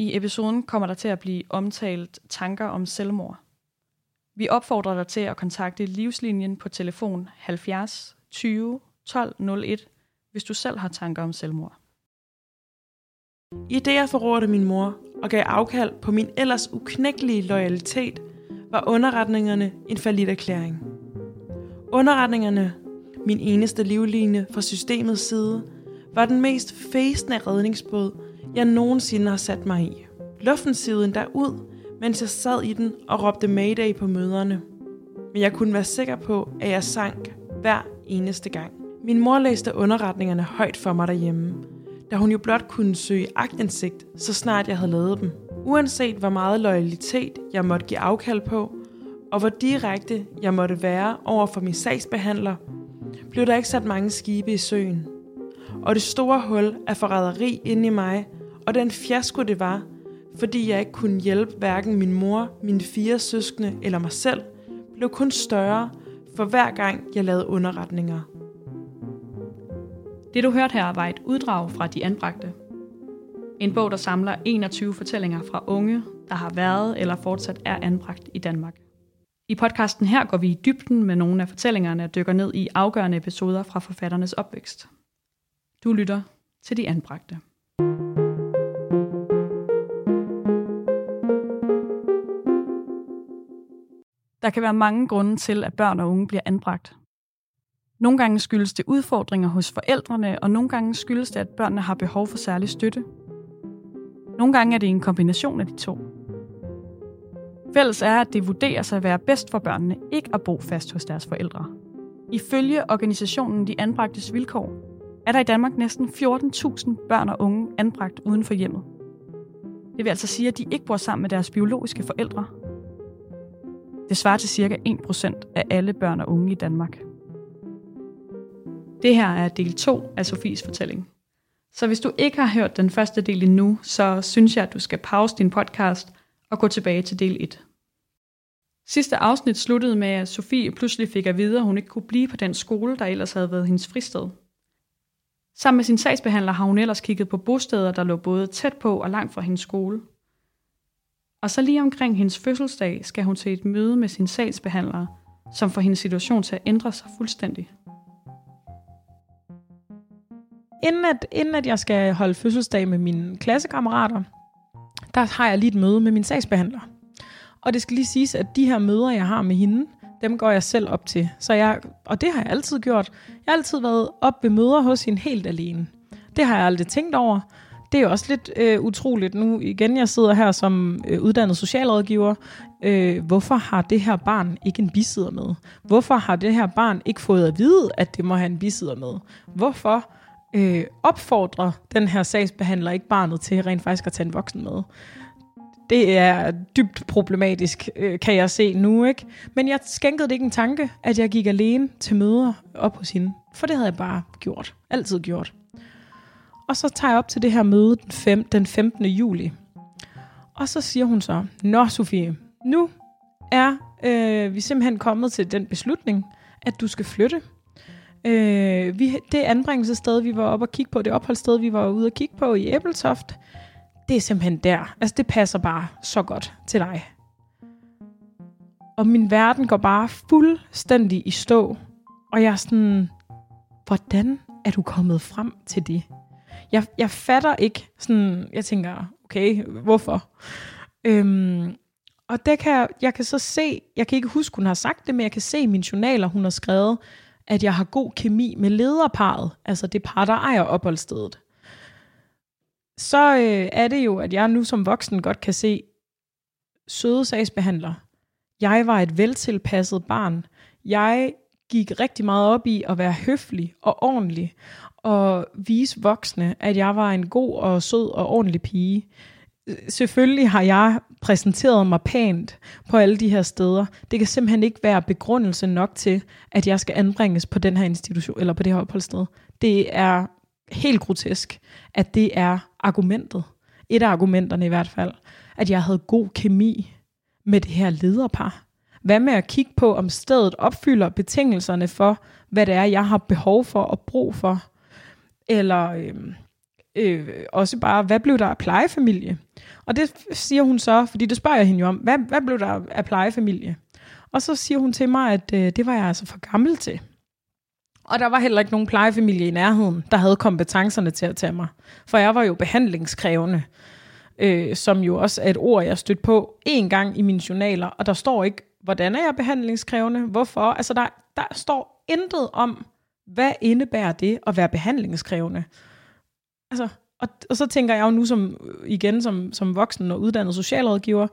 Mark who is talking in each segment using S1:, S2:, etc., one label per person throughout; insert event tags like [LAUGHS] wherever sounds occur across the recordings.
S1: I episoden kommer der til at blive omtalt tanker om selvmord. Vi opfordrer dig til at kontakte Livslinjen på telefon 70 20 12 01, hvis du selv har tanker om selvmord.
S2: I det jeg forrådte min mor og gav afkald på min ellers uknækkelige loyalitet, var underretningerne en falit erklæring. Underretningerne, min eneste livline fra systemets side, var den mest fæsende redningsbåd, jeg nogensinde har sat mig i. Luften sivede derud, mens jeg sad i den og råbte Mayday på møderne. Men jeg kunne være sikker på, at jeg sank hver eneste gang. Min mor læste underretningerne højt for mig derhjemme, da hun jo blot kunne søge agtindsigt, så snart jeg havde lavet dem. Uanset hvor meget loyalitet jeg måtte give afkald på, og hvor direkte jeg måtte være over for min sagsbehandler, blev der ikke sat mange skibe i søen. Og det store hul af forræderi inde i mig, og den fiasko det var, fordi jeg ikke kunne hjælpe hverken min mor, mine fire søskende eller mig selv, blev kun større for hver gang jeg lavede underretninger.
S1: Det du hørte her var et uddrag fra De Anbragte. En bog, der samler 21 fortællinger fra unge, der har været eller fortsat er anbragt i Danmark. I podcasten her går vi i dybden med nogle af fortællingerne og dykker ned i afgørende episoder fra forfatternes opvækst. Du lytter til De Anbragte. Der kan være mange grunde til, at børn og unge bliver anbragt. Nogle gange skyldes det udfordringer hos forældrene, og nogle gange skyldes det, at børnene har behov for særlig støtte. Nogle gange er det en kombination af de to. Fælles er, at det vurderes at være bedst for børnene ikke at bo fast hos deres forældre. Ifølge organisationen De Anbragtes Vilkår er der i Danmark næsten 14.000 børn og unge anbragt uden for hjemmet. Det vil altså sige, at de ikke bor sammen med deres biologiske forældre. Det svarer til ca. 1% af alle børn og unge i Danmark. Det her er del 2 af Sofies fortælling. Så hvis du ikke har hørt den første del endnu, så synes jeg, at du skal pause din podcast og gå tilbage til del 1. Sidste afsnit sluttede med, at Sofie pludselig fik at vide, at hun ikke kunne blive på den skole, der ellers havde været hendes fristed. Sammen med sin sagsbehandler har hun ellers kigget på bosteder, der lå både tæt på og langt fra hendes skole. Og så lige omkring hendes fødselsdag skal hun til et møde med sin sagsbehandler, som får hendes situation til at ændre sig fuldstændig.
S3: Inden at, inden at jeg skal holde fødselsdag med mine klassekammerater, der har jeg lige et møde med min sagsbehandler. Og det skal lige siges, at de her møder, jeg har med hende, dem går jeg selv op til. Så jeg, og det har jeg altid gjort. Jeg har altid været op ved møder hos hende helt alene. Det har jeg aldrig tænkt over. Det er jo også lidt øh, utroligt nu. Igen, jeg sidder her som øh, uddannet socialrådgiver. Øh, hvorfor har det her barn ikke en bisidder med? Hvorfor har det her barn ikke fået at vide, at det må have en bisidder med? Hvorfor øh, opfordrer den her sagsbehandler ikke barnet til rent faktisk at tage en voksen med? Det er dybt problematisk, øh, kan jeg se nu, ikke? Men jeg skænkede det ikke en tanke, at jeg gik alene til møder op hos hende. For det havde jeg bare gjort. Altid gjort. Og så tager jeg op til det her møde den, fem, den 15. juli. Og så siger hun så, Nå Sofie, nu er øh, vi simpelthen kommet til den beslutning, at du skal flytte. Øh, vi, det anbringelsessted, vi var oppe og kigge på, det opholdssted, vi var ude og kigge på i Æbeltoft, det er simpelthen der. Altså, det passer bare så godt til dig. Og min verden går bare fuldstændig i stå. Og jeg er sådan, hvordan er du kommet frem til det? Jeg, jeg fatter ikke sådan, jeg tænker, okay, hvorfor? Øhm, og det kan jeg, jeg kan så se, jeg kan ikke huske, hun har sagt det, men jeg kan se i mine journaler, hun har skrevet, at jeg har god kemi med lederparet, altså det par, der ejer opholdsstedet så øh, er det jo, at jeg nu som voksen godt kan se søde sagsbehandler. Jeg var et veltilpasset barn. Jeg gik rigtig meget op i at være høflig og ordentlig, og vise voksne, at jeg var en god og sød og ordentlig pige. Selvfølgelig har jeg præsenteret mig pænt på alle de her steder. Det kan simpelthen ikke være begrundelse nok til, at jeg skal anbringes på den her institution, eller på det her opholdssted. Det er helt grotesk, at det er argumentet. Et af argumenterne i hvert fald. At jeg havde god kemi med det her lederpar. Hvad med at kigge på, om stedet opfylder betingelserne for, hvad det er, jeg har behov for og brug for? Eller, øh, øh, også bare, hvad blev der af plejefamilie? Og det siger hun så, fordi det spørger jeg hende jo om, hvad, hvad blev der af plejefamilie? Og så siger hun til mig, at øh, det var jeg altså for gammel til. Og der var heller ikke nogen plejefamilie i nærheden, der havde kompetencerne til at tage mig. For jeg var jo behandlingskrævende, øh, som jo også er et ord, jeg stødt på en gang i mine journaler. Og der står ikke, hvordan er jeg behandlingskrævende? Hvorfor? Altså der, der står intet om, hvad indebærer det at være behandlingskrævende? Altså, og, og så tænker jeg jo nu som, igen som, som voksen og uddannet socialrådgiver,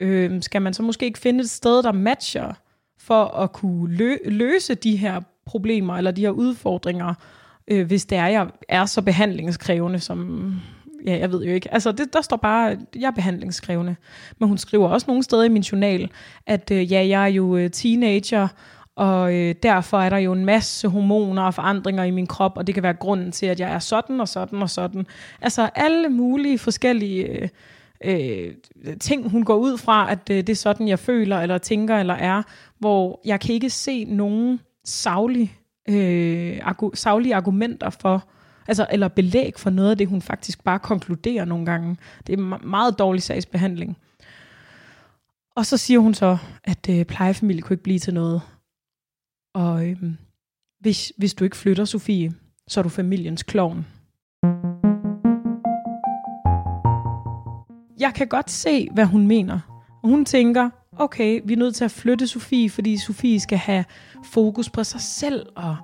S3: øh, skal man så måske ikke finde et sted, der matcher for at kunne lø- løse de her problemer eller de her udfordringer, øh, hvis det er, jeg er så behandlingskrævende, som ja, jeg ved jo ikke. Altså, det, der står bare, at jeg er behandlingskrævende. Men hun skriver også nogle steder i min journal, at øh, ja, jeg er jo øh, teenager, og øh, derfor er der jo en masse hormoner og forandringer i min krop, og det kan være grunden til, at jeg er sådan og sådan og sådan. Altså alle mulige forskellige øh, øh, ting, hun går ud fra, at øh, det er sådan, jeg føler, eller tænker, eller er, hvor jeg kan ikke se nogen savlige, øh, argu- savlige argumenter for, altså, eller belæg for noget af det, hun faktisk bare konkluderer nogle gange. Det er meget dårlig sagsbehandling. Og så siger hun så, at øh, plejefamilie kunne ikke blive til noget. Og øh, hvis, hvis du ikke flytter, Sofie, så er du familiens klovn. Jeg kan godt se, hvad hun mener. Hun tænker, okay, vi er nødt til at flytte Sofie, fordi Sofie skal have fokus på sig selv og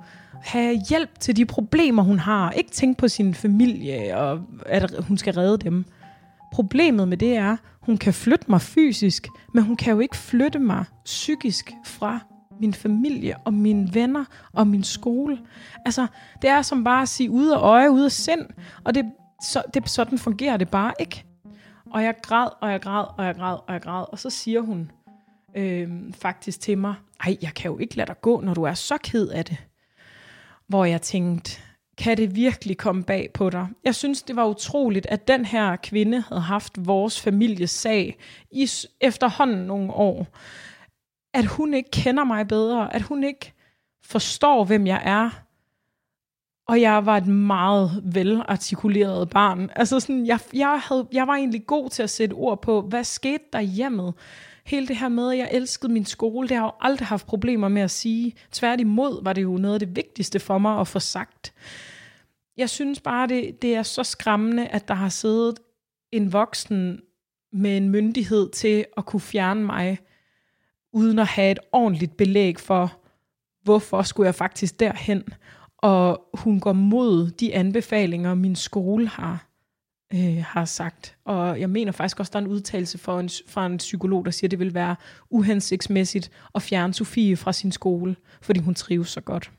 S3: have hjælp til de problemer, hun har. Ikke tænke på sin familie og at hun skal redde dem. Problemet med det er, hun kan flytte mig fysisk, men hun kan jo ikke flytte mig psykisk fra min familie og mine venner og min skole. Altså, det er som bare at sige ud af øje, ud af sind, og det, så, det, sådan fungerer det bare ikke. Og jeg græd, og jeg græd, og jeg græd, og jeg græd, og så siger hun øh, faktisk til mig, ej, jeg kan jo ikke lade dig gå, når du er så ked af det. Hvor jeg tænkte, kan det virkelig komme bag på dig? Jeg synes, det var utroligt, at den her kvinde havde haft vores families sag i efterhånden nogle år. At hun ikke kender mig bedre, at hun ikke forstår, hvem jeg er. Og jeg var et meget velartikuleret barn. Altså sådan, jeg, jeg, havde, jeg var egentlig god til at sætte ord på, hvad skete der hjemmet? Hele det her med, at jeg elskede min skole, det har jeg jo aldrig haft problemer med at sige. Tværtimod var det jo noget af det vigtigste for mig at få sagt. Jeg synes bare, det, det er så skræmmende, at der har siddet en voksen med en myndighed til at kunne fjerne mig, uden at have et ordentligt belæg for, hvorfor skulle jeg faktisk derhen. Og hun går mod de anbefalinger, min skole har øh, har sagt. Og jeg mener faktisk også, der er en udtalelse fra en, fra en psykolog, der siger, at det vil være uhensigtsmæssigt at fjerne Sofie fra sin skole, fordi hun trives så godt.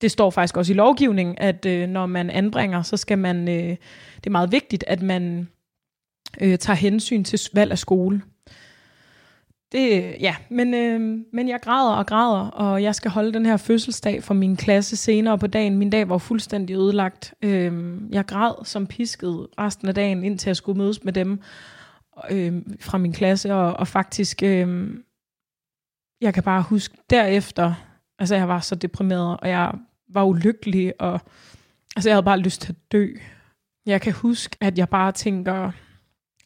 S3: Det står faktisk også i lovgivningen, at øh, når man anbringer, så skal man, øh, det er meget vigtigt, at man øh, tager hensyn til valg af skole. Det, ja, men, øh, men jeg græder og græder, og jeg skal holde den her fødselsdag for min klasse senere på dagen. Min dag var fuldstændig ødelagt. Øh, jeg græd som pisket resten af dagen, indtil jeg skulle mødes med dem øh, fra min klasse, og, og faktisk, øh, jeg kan bare huske derefter, altså jeg var så deprimeret, og jeg var ulykkelig, og altså jeg havde bare lyst til at dø. Jeg kan huske, at jeg bare tænker,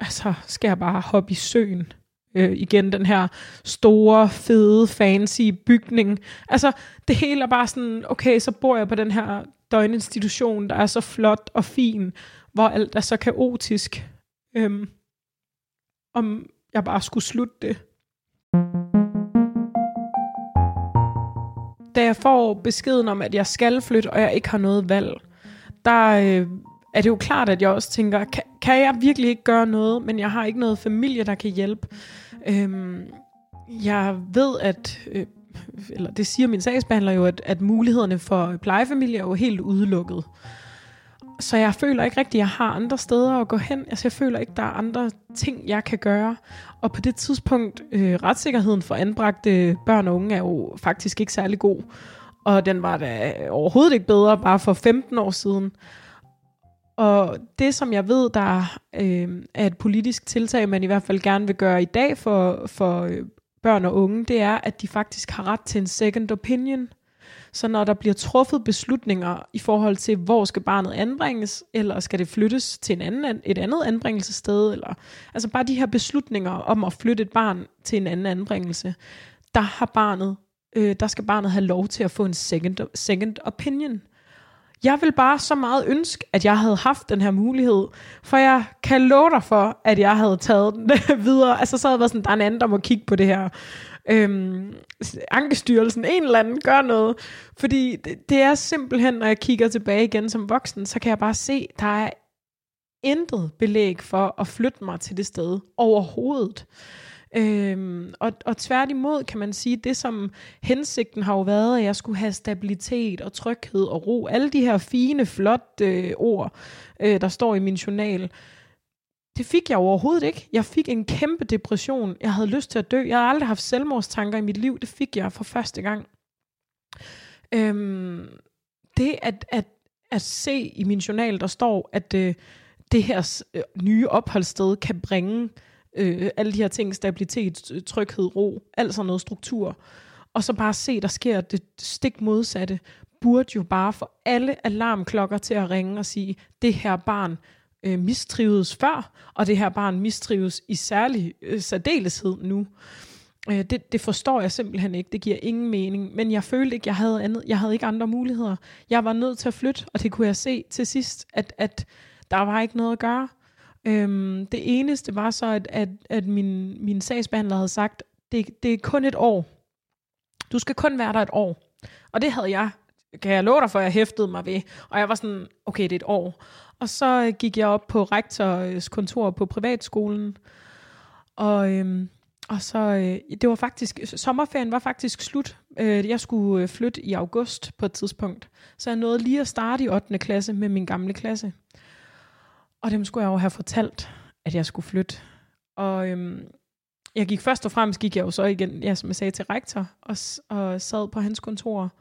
S3: altså skal jeg bare hoppe i søen? Øh, igen den her store, fede, fancy bygning. Altså, det hele er bare sådan, okay, så bor jeg på den her døgninstitution, der er så flot og fin, hvor alt er så kaotisk. Øhm, om jeg bare skulle slutte det. Da jeg får beskeden om, at jeg skal flytte, og jeg ikke har noget valg, der øh, er det jo klart, at jeg også tænker, kan, kan jeg virkelig ikke gøre noget, men jeg har ikke noget familie, der kan hjælpe. Øhm, jeg ved, at, øh, eller det siger min sagsbehandler jo, at, at mulighederne for plejefamilie er jo helt udelukket. Så jeg føler ikke rigtigt, at jeg har andre steder at gå hen. Altså jeg føler ikke, der er andre ting, jeg kan gøre. Og på det tidspunkt, øh, retssikkerheden for anbragte børn og unge er jo faktisk ikke særlig god. Og den var da overhovedet ikke bedre bare for 15 år siden. Og det, som jeg ved, der øh, er et politisk tiltag, man i hvert fald gerne vil gøre i dag for, for øh, børn og unge, det er, at de faktisk har ret til en second opinion. Så når der bliver truffet beslutninger i forhold til, hvor skal barnet anbringes, eller skal det flyttes til en anden, et andet anbringelsessted, eller altså bare de her beslutninger om at flytte et barn til en anden anbringelse, der har barnet, øh, der skal barnet have lov til at få en second, second opinion. Jeg vil bare så meget ønske, at jeg havde haft den her mulighed, for jeg kan love dig for, at jeg havde taget den [LAUGHS] videre. Altså så havde jeg været sådan, der er en anden, der må kigge på det her. Øhm, Ankestyrelsen, en eller anden, gør noget. Fordi det, det er simpelthen, når jeg kigger tilbage igen som voksen, så kan jeg bare se, der er intet belæg for at flytte mig til det sted overhovedet. Øhm, og, og tværtimod kan man sige, det som hensigten har jo været, at jeg skulle have stabilitet og tryghed og ro. Alle de her fine, flotte øh, ord, øh, der står i min journal. Det fik jeg overhovedet ikke. Jeg fik en kæmpe depression. Jeg havde lyst til at dø. Jeg har aldrig haft selvmordstanker i mit liv. Det fik jeg for første gang. Øhm, det at, at, at se i min journal, der står, at øh, det her øh, nye opholdssted kan bringe øh, alle de her ting, stabilitet, tryghed, ro, alt sådan noget struktur, og så bare se, der sker det stik modsatte, burde jo bare få alle alarmklokker til at ringe og sige, det her barn øh, mistrives før, og det her barn mistrives i særlig øh, særdeleshed nu. Øh, det, det forstår jeg simpelthen ikke. Det giver ingen mening. Men jeg følte ikke, jeg havde andet. Jeg havde ikke andre muligheder. Jeg var nødt til at flytte, og det kunne jeg se til sidst, at, at der var ikke noget at gøre. Øhm, det eneste var så, at, at, at min, min sagsbehandler havde sagt, det, det er kun et år. Du skal kun være der et år. Og det havde jeg, kan jeg love dig for, jeg hæftede mig ved. Og jeg var sådan, okay, det er et år. Og så øh, gik jeg op på rektors kontor på privatskolen. Og, øhm, og så, øh, det var faktisk, sommerferien var faktisk slut. Øh, jeg skulle øh, flytte i august på et tidspunkt. Så jeg nåede lige at starte i 8. klasse med min gamle klasse. Og dem skulle jeg jo have fortalt, at jeg skulle flytte. Og øhm, jeg gik først og fremmest, gik jeg jo så igen, ja, som jeg sagde, til rektor, og, og sad på hans kontor,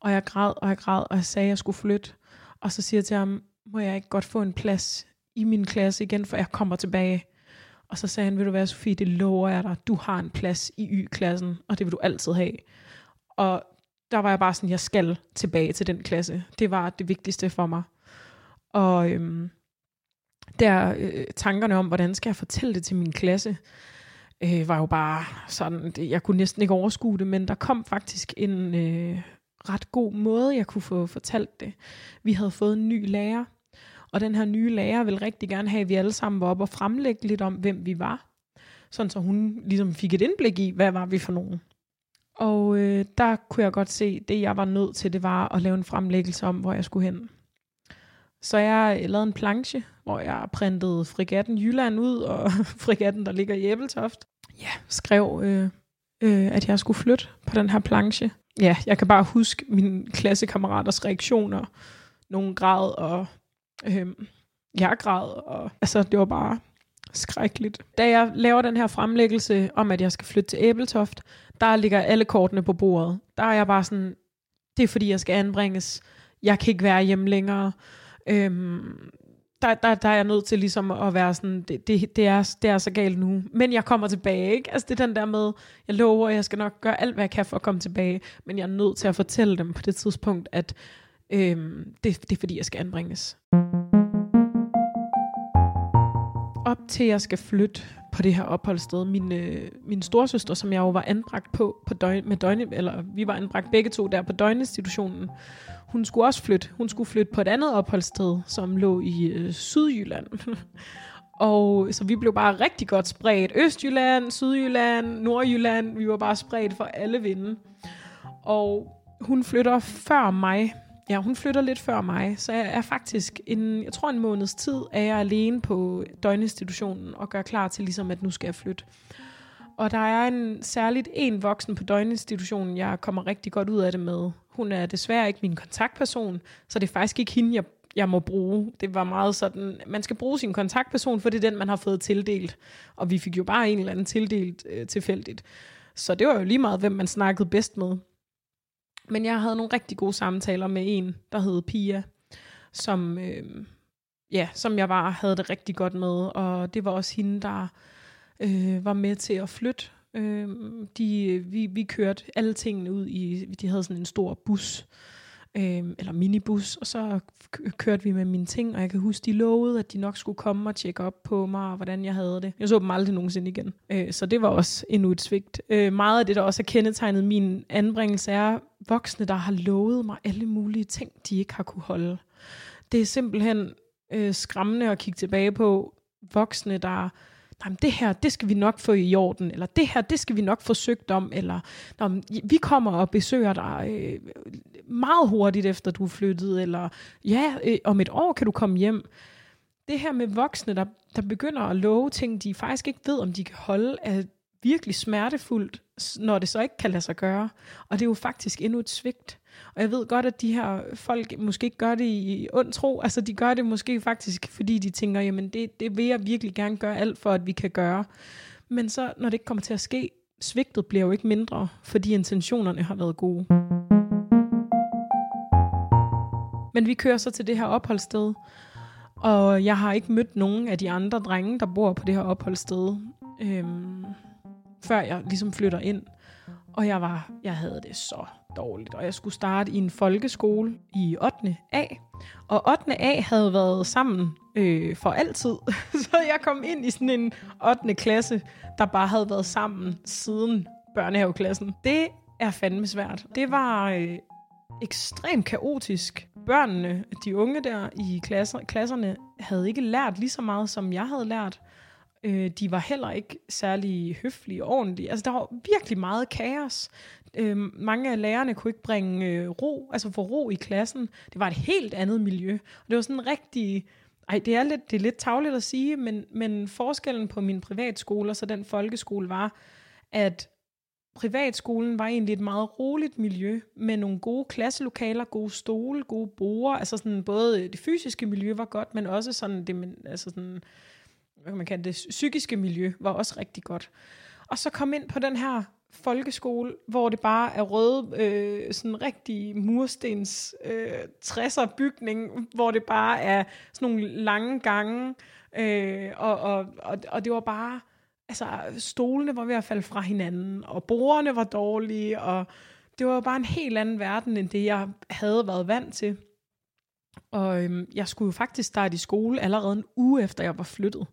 S3: og jeg græd, og jeg græd, og jeg sagde, at jeg skulle flytte. Og så siger jeg til ham, må jeg ikke godt få en plads i min klasse igen, for jeg kommer tilbage. Og så sagde han, vil du være, Sofie, det lover jeg dig, du har en plads i Y-klassen, og det vil du altid have. Og der var jeg bare sådan, jeg skal tilbage til den klasse. Det var det vigtigste for mig. Og øhm, der øh, tankerne om, hvordan skal jeg fortælle det til min klasse, øh, var jo bare sådan, det, jeg kunne næsten ikke overskue det, men der kom faktisk en øh, ret god måde, jeg kunne få fortalt det. Vi havde fået en ny lærer, og den her nye lærer ville rigtig gerne have, at vi alle sammen var op og fremlægge lidt om, hvem vi var. Sådan så hun ligesom fik et indblik i, hvad var vi for nogen. Og øh, der kunne jeg godt se, det jeg var nødt til, det var at lave en fremlæggelse om, hvor jeg skulle hen. Så jeg øh, lavede en planche, hvor jeg printede frigatten Jylland ud, og [LAUGHS] frigatten, der ligger i Æbeltoft. Ja, skrev, øh, øh, at jeg skulle flytte på den her planche. Ja, jeg kan bare huske mine klassekammeraters reaktioner. Nogle græd, og øh, jeg græd, og altså, det var bare skrækkeligt. Da jeg laver den her fremlæggelse om, at jeg skal flytte til Æbeltoft, der ligger alle kortene på bordet. Der er jeg bare sådan, det er fordi, jeg skal anbringes. Jeg kan ikke være hjemme længere. Øhm, der, der, der er jeg nødt til ligesom at være sådan, det, det, det, er, det er så galt nu. Men jeg kommer tilbage, ikke? Altså det er den der med, jeg lover, jeg skal nok gøre alt, hvad jeg kan for at komme tilbage. Men jeg er nødt til at fortælle dem på det tidspunkt, at øhm, det, det er fordi, jeg skal anbringes. Op til jeg skal flytte på det her opholdssted, min, øh, min storsøster, som jeg jo var anbragt på, på døgn, med døgn, eller vi var anbragt begge to der på døgninstitutionen, hun skulle også flytte. Hun skulle flytte på et andet opholdssted, som lå i øh, Sydjylland. [LAUGHS] og så vi blev bare rigtig godt spredt. Østjylland, Sydjylland, Nordjylland. Vi var bare spredt for alle vinde. Og hun flytter før mig. Ja, hun flytter lidt før mig. Så jeg er faktisk en, jeg tror en måneds tid, er jeg alene på døgninstitutionen og gør klar til ligesom, at nu skal jeg flytte. Og der er en særligt en voksen på døgninstitutionen, jeg kommer rigtig godt ud af det med. Hun er desværre ikke min kontaktperson, så det er faktisk ikke hende, jeg, jeg må bruge. Det var meget sådan, man skal bruge sin kontaktperson, for det er den, man har fået tildelt. Og vi fik jo bare en eller anden tildelt øh, tilfældigt. Så det var jo lige meget, hvem man snakkede bedst med. Men jeg havde nogle rigtig gode samtaler med en, der hed Pia, som, øh, ja, som jeg bare havde det rigtig godt med. Og det var også hende, der øh, var med til at flytte Øh, de, vi, vi kørte alle tingene ud i, de havde sådan en stor bus, øh, eller minibus, og så kørte vi med mine ting, og jeg kan huske, de lovede, at de nok skulle komme og tjekke op på mig, og hvordan jeg havde det. Jeg så dem aldrig nogensinde igen. Øh, så det var også endnu et svigt. Øh, meget af det, der også er kendetegnet min anbringelse, er voksne, der har lovet mig alle mulige ting, de ikke har kunne holde. Det er simpelthen øh, skræmmende at kigge tilbage på. Voksne, der jamen det her, det skal vi nok få i orden, eller det her, det skal vi nok få søgt om, eller vi kommer og besøger dig øh, meget hurtigt efter du er flyttet, eller ja, øh, om et år kan du komme hjem. Det her med voksne, der, der begynder at love ting, de faktisk ikke ved, om de kan holde, at virkelig smertefuldt, når det så ikke kan lade sig gøre. Og det er jo faktisk endnu et svigt. Og jeg ved godt, at de her folk måske ikke gør det i ond tro. Altså, de gør det måske faktisk, fordi de tænker, jamen, det, det vil jeg virkelig gerne gøre alt for, at vi kan gøre. Men så, når det ikke kommer til at ske, svigtet bliver jo ikke mindre, fordi intentionerne har været gode. Men vi kører så til det her opholdssted, og jeg har ikke mødt nogen af de andre drenge, der bor på det her opholdssted, øhm, før jeg ligesom flytter ind. Og jeg var, jeg havde det så dårligt, og jeg skulle starte i en folkeskole i 8. A. Og 8. A havde været sammen øh, for altid, [LAUGHS] så jeg kom ind i sådan en 8. klasse, der bare havde været sammen siden børnehaveklassen. Det er fandme svært. Det var øh, ekstremt kaotisk. Børnene, de unge der i klasser, klasserne, havde ikke lært lige så meget, som jeg havde lært. Øh, de var heller ikke særlig høflige og ordentlige. Altså, der var virkelig meget kaos. Øh, mange af lærerne kunne ikke bringe øh, ro, altså få ro i klassen. Det var et helt andet miljø. Og det var sådan rigtig... Ej, det er lidt, det er lidt tavligt at sige, men, men forskellen på min privatskole og så den folkeskole var, at privatskolen var egentlig et meget roligt miljø med nogle gode klasselokaler, gode stole, gode borer. Altså sådan både det fysiske miljø var godt, men også sådan det, altså sådan, hvad man kalde det, psykiske miljø var også rigtig godt. Og så kom ind på den her folkeskole, hvor det bare er røde, øh, sådan rigtig murstens øh, 60'er bygning, hvor det bare er sådan nogle lange gange, øh, og, og, og, og det var bare, altså stolene var ved at falde fra hinanden, og bordene var dårlige, og det var bare en helt anden verden, end det jeg havde været vant til. Og øhm, jeg skulle jo faktisk starte i skole allerede en uge efter jeg var flyttet.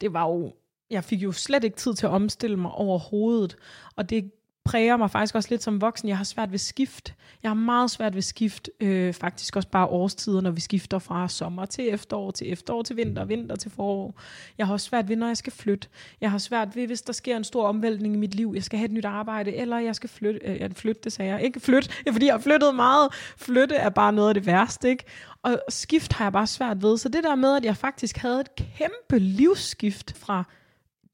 S3: Det var jo, jeg fik jo slet ikke tid til at omstille mig overhovedet. Og det præger mig faktisk også lidt som voksen. Jeg har svært ved skift. Jeg har meget svært ved skift. Øh, faktisk også bare årstider, når vi skifter fra sommer til efterår, til efterår til vinter, vinter til forår. Jeg har også svært ved, når jeg skal flytte. Jeg har svært ved, hvis der sker en stor omvæltning i mit liv. Jeg skal have et nyt arbejde, eller jeg skal flytte. Øh, jeg flytte, det sagde jeg. Ikke flytte, [LAUGHS] fordi jeg har flyttet meget. Flytte er bare noget af det værste, ikke? Og skift har jeg bare svært ved. Så det der med, at jeg faktisk havde et kæmpe livsskift fra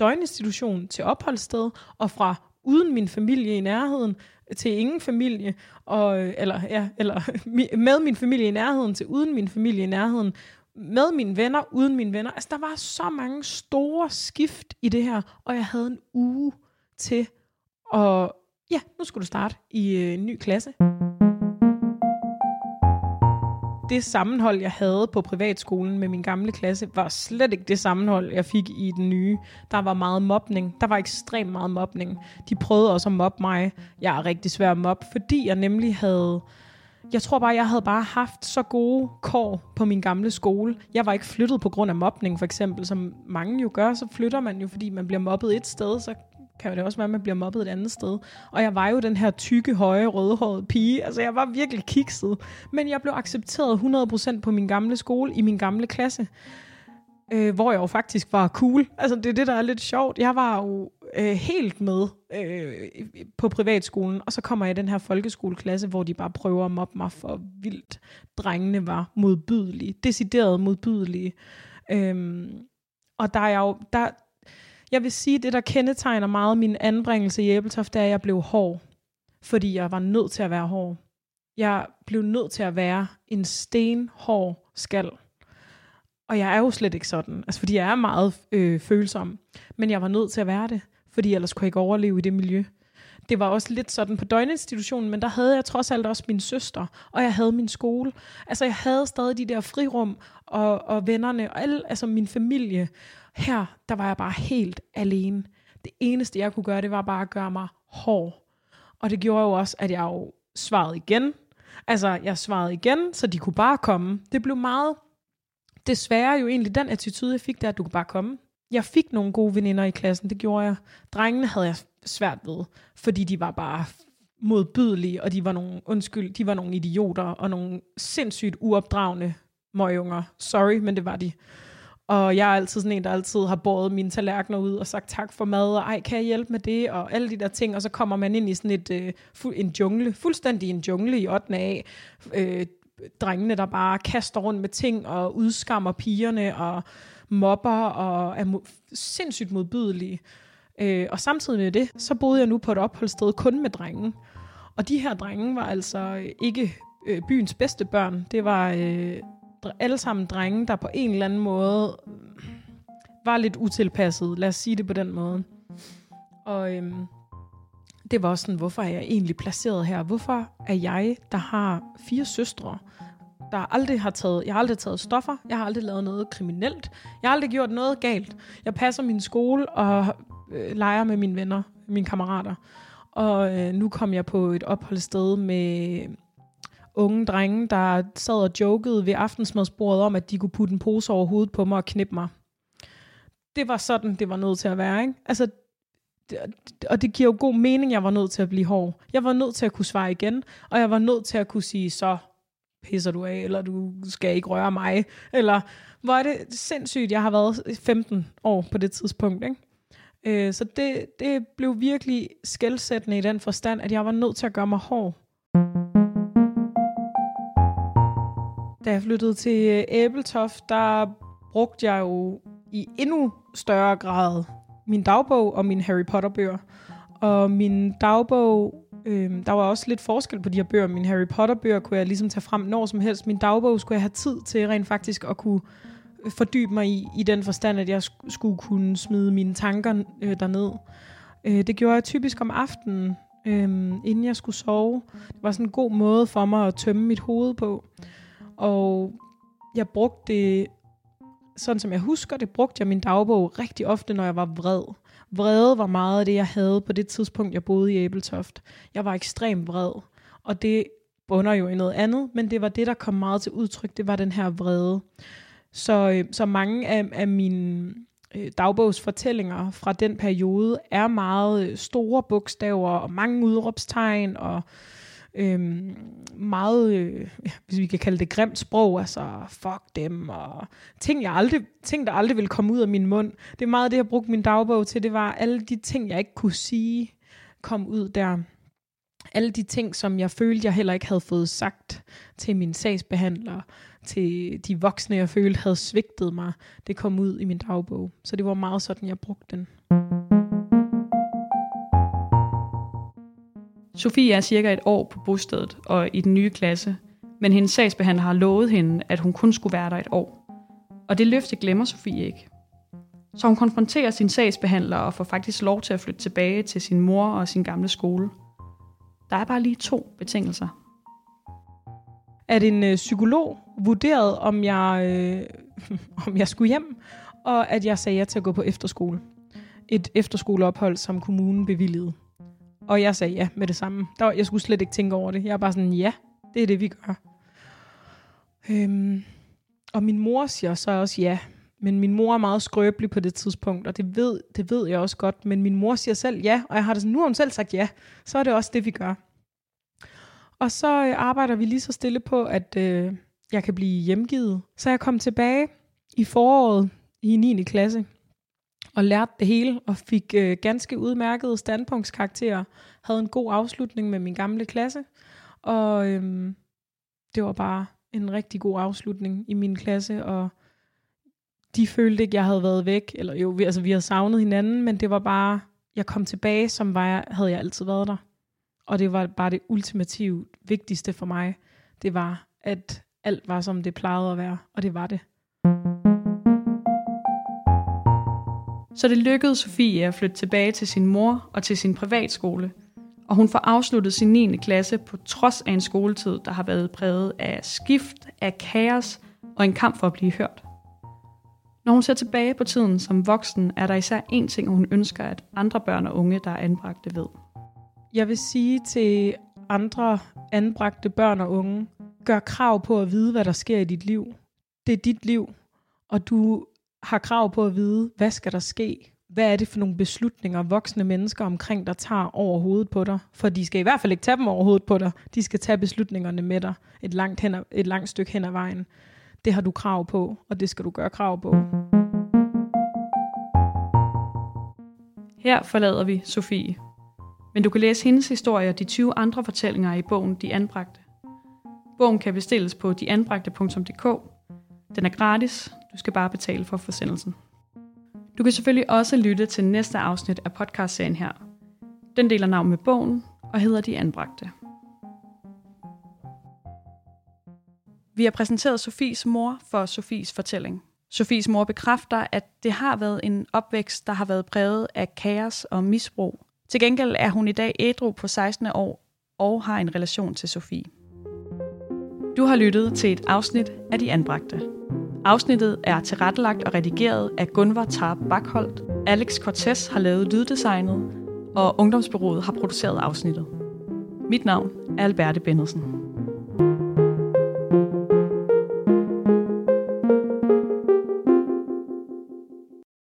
S3: døgninstitution til opholdssted, og fra uden min familie i nærheden til ingen familie, og, øh, eller, ja, eller [LAUGHS] med min familie i nærheden til uden min familie i nærheden, med mine venner, uden mine venner. Altså, der var så mange store skift i det her, og jeg havde en uge til at, ja, nu skulle du starte i øh, en ny klasse det sammenhold, jeg havde på privatskolen med min gamle klasse, var slet ikke det sammenhold, jeg fik i den nye. Der var meget mobning. Der var ekstremt meget mobning. De prøvede også at mobbe mig. Jeg er rigtig svær at mobbe, fordi jeg nemlig havde... Jeg tror bare, jeg havde bare haft så gode kår på min gamle skole. Jeg var ikke flyttet på grund af mobning, for eksempel, som mange jo gør. Så flytter man jo, fordi man bliver mobbet et sted, så kan det også være, at man bliver mobbet et andet sted. Og jeg var jo den her tykke, høje, rødhårede pige. Altså, jeg var virkelig kikset. Men jeg blev accepteret 100% på min gamle skole, i min gamle klasse. Øh, hvor jeg jo faktisk var cool. Altså, det er det, der er lidt sjovt. Jeg var jo øh, helt med øh, på privatskolen, og så kommer jeg i den her folkeskoleklasse, hvor de bare prøver at mobbe mig for vildt. Drengene var modbydelige. Decideret modbydelige. Øh, og der er jo, der, jeg vil sige, det der kendetegner meget min anbringelse i Æbeltoft, det er, at jeg blev hård. Fordi jeg var nødt til at være hård. Jeg blev nødt til at være en stenhård skal. Og jeg er jo slet ikke sådan. Altså, fordi jeg er meget øh, følsom. Men jeg var nødt til at være det. Fordi ellers kunne jeg ikke overleve i det miljø. Det var også lidt sådan på døgninstitutionen, men der havde jeg trods alt også min søster, og jeg havde min skole. Altså jeg havde stadig de der frirum, og, og vennerne, og alle, altså min familie. Her, der var jeg bare helt alene. det eneste, jeg kunne gøre, det var bare at gøre mig hård. Og det gjorde jo også, at jeg jo svarede igen. Altså, jeg svarede igen, så de kunne bare komme. Det blev meget desværre jo egentlig den attitude, jeg fik, der at du kunne bare komme. Jeg fik nogle gode veninder i klassen, det gjorde jeg. Drengene havde jeg svært ved, fordi de var bare modbydelige, og de var nogle, undskyld, de var nogle idioter, og nogle sindssygt uopdragende møgunger. Sorry, men det var de. Og jeg er altid sådan en, der altid har båret mine tallerkener ud og sagt tak for mad, og ej, kan jeg hjælpe med det, og alle de der ting, og så kommer man ind i sådan et, øh, fu- en jungle, fuldstændig en jungle i 8. af, øh, drengene, der bare kaster rundt med ting, og udskammer pigerne, og mobber, og er mo- sindssygt modbydelige. Øh, og samtidig med det, så boede jeg nu på et opholdssted kun med drenge. Og de her drenge var altså ikke øh, byens bedste børn. Det var øh, alle sammen drenge, der på en eller anden måde var lidt utilpasset. Lad os sige det på den måde. Og øhm, det var også sådan, hvorfor er jeg egentlig placeret her? Hvorfor er jeg, der har fire søstre, der aldrig har taget, jeg har aldrig taget stoffer, jeg har aldrig lavet noget kriminelt, jeg har aldrig gjort noget galt. Jeg passer min skole og øh, leger med mine venner, mine kammerater. Og øh, nu kom jeg på et opholdssted med unge drenge, der sad og jokede ved aftensmadsbordet om, at de kunne putte en pose over hovedet på mig og knippe mig. Det var sådan, det var nødt til at være, ikke? Altså, og det giver jo god mening, jeg var nødt til at blive hård. Jeg var nødt til at kunne svare igen, og jeg var nødt til at kunne sige, så pisser du af, eller du skal ikke røre mig, eller hvor er det sindssygt, jeg har været 15 år på det tidspunkt, ikke? Øh, så det, det blev virkelig skældsættende i den forstand, at jeg var nødt til at gøre mig hård. Da jeg flyttede til øh, Æbeltoft, der brugte jeg jo i endnu større grad min dagbog og min Harry Potter bøger. Og min dagbog, øh, der var også lidt forskel på de her bøger. Min Harry Potter bøger kunne jeg ligesom tage frem når som helst. Min dagbog skulle jeg have tid til rent faktisk at kunne øh, fordybe mig i, i den forstand, at jeg skulle kunne smide mine tanker øh, derned. Øh, det gjorde jeg typisk om aftenen, øh, inden jeg skulle sove. Det var sådan en god måde for mig at tømme mit hoved på. Og jeg brugte det, sådan som jeg husker det, brugte jeg min dagbog rigtig ofte, når jeg var vred. Vrede var meget af det, jeg havde på det tidspunkt, jeg boede i Æbeltoft. Jeg var ekstremt vred, og det bunder jo i noget andet, men det var det, der kom meget til udtryk, det var den her vrede. Så, øh, så mange af, af mine øh, dagbogsfortællinger fra den periode er meget øh, store bogstaver og mange udråbstegn og øh, meget, øh, hvis vi kan kalde det grimt sprog, altså fuck dem, og ting, jeg aldrig, ting, der aldrig ville komme ud af min mund. Det er meget det, jeg brugte min dagbog til. Det var alle de ting, jeg ikke kunne sige, kom ud der. Alle de ting, som jeg følte, jeg heller ikke havde fået sagt til min sagsbehandler, til de voksne, jeg følte havde svigtet mig, det kom ud i min dagbog. Så det var meget sådan, jeg brugte den.
S1: Sofie er cirka et år på bostedet og i den nye klasse, men hendes sagsbehandler har lovet hende, at hun kun skulle være der et år. Og det løfte glemmer Sofie ikke. Så hun konfronterer sin sagsbehandler og får faktisk lov til at flytte tilbage til sin mor og sin gamle skole. Der er bare lige to betingelser.
S3: At en øh, psykolog vurderede, om jeg, øh, [LAUGHS] om jeg skulle hjem, og at jeg sagde ja til at gå på efterskole. Et efterskoleophold, som kommunen bevilligede. Og jeg sagde ja med det samme. Der var, jeg skulle slet ikke tænke over det. Jeg er bare sådan, ja, det er det, vi gør. Øhm, og min mor siger så også ja. Men min mor er meget skrøbelig på det tidspunkt, og det ved, det ved jeg også godt. Men min mor siger selv ja, og jeg har det sådan, nu har hun selv sagt ja. Så er det også det, vi gør. Og så øh, arbejder vi lige så stille på, at øh, jeg kan blive hjemgivet. Så jeg kom tilbage i foråret i 9. klasse og lærte det hele og fik øh, ganske udmærkede standpunktskarakterer. Havde en god afslutning med min gamle klasse. Og øhm, det var bare en rigtig god afslutning i min klasse, og de følte ikke, jeg havde været væk. Eller jo, vi, altså, vi havde savnet hinanden, men det var bare, jeg kom tilbage, som var jeg, havde jeg altid været der. Og det var bare det ultimativt vigtigste for mig. Det var, at alt var, som det plejede at være. Og det var det.
S1: Så det lykkedes Sofie at flytte tilbage til sin mor og til sin privatskole, og hun får afsluttet sin 9. klasse på trods af en skoletid, der har været præget af skift, af kaos og en kamp for at blive hørt. Når hun ser tilbage på tiden som voksen, er der især én ting, hun ønsker, at andre børn og unge, der er anbragte, ved.
S3: Jeg vil sige til andre anbragte børn og unge, gør krav på at vide, hvad der sker i dit liv. Det er dit liv, og du har krav på at vide, hvad skal der ske? Hvad er det for nogle beslutninger, voksne mennesker omkring dig tager over hovedet på dig? For de skal i hvert fald ikke tage dem over hovedet på dig. De skal tage beslutningerne med dig et langt, hen ad, et langt stykke hen ad vejen. Det har du krav på, og det skal du gøre krav på.
S1: Her forlader vi Sofie. Men du kan læse hendes historie og de 20 andre fortællinger i bogen De Anbragte. Bogen kan bestilles på deanbragte.dk. Den er gratis. Du skal bare betale for forsendelsen. Du kan selvfølgelig også lytte til næste afsnit af podcastserien her. Den deler navn med bogen og hedder De Anbragte. Vi har præsenteret Sofies mor for Sofies fortælling. Sofies mor bekræfter, at det har været en opvækst, der har været præget af kaos og misbrug. Til gengæld er hun i dag ædru på 16 år og har en relation til Sofie. Du har lyttet til et afsnit af De Anbragte. Afsnittet er tilrettelagt og redigeret af Gunvar Tarp Bakholdt. Alex Cortez har lavet lyddesignet, og Ungdomsbyrået har produceret afsnittet. Mit navn er Alberte Bennedsen.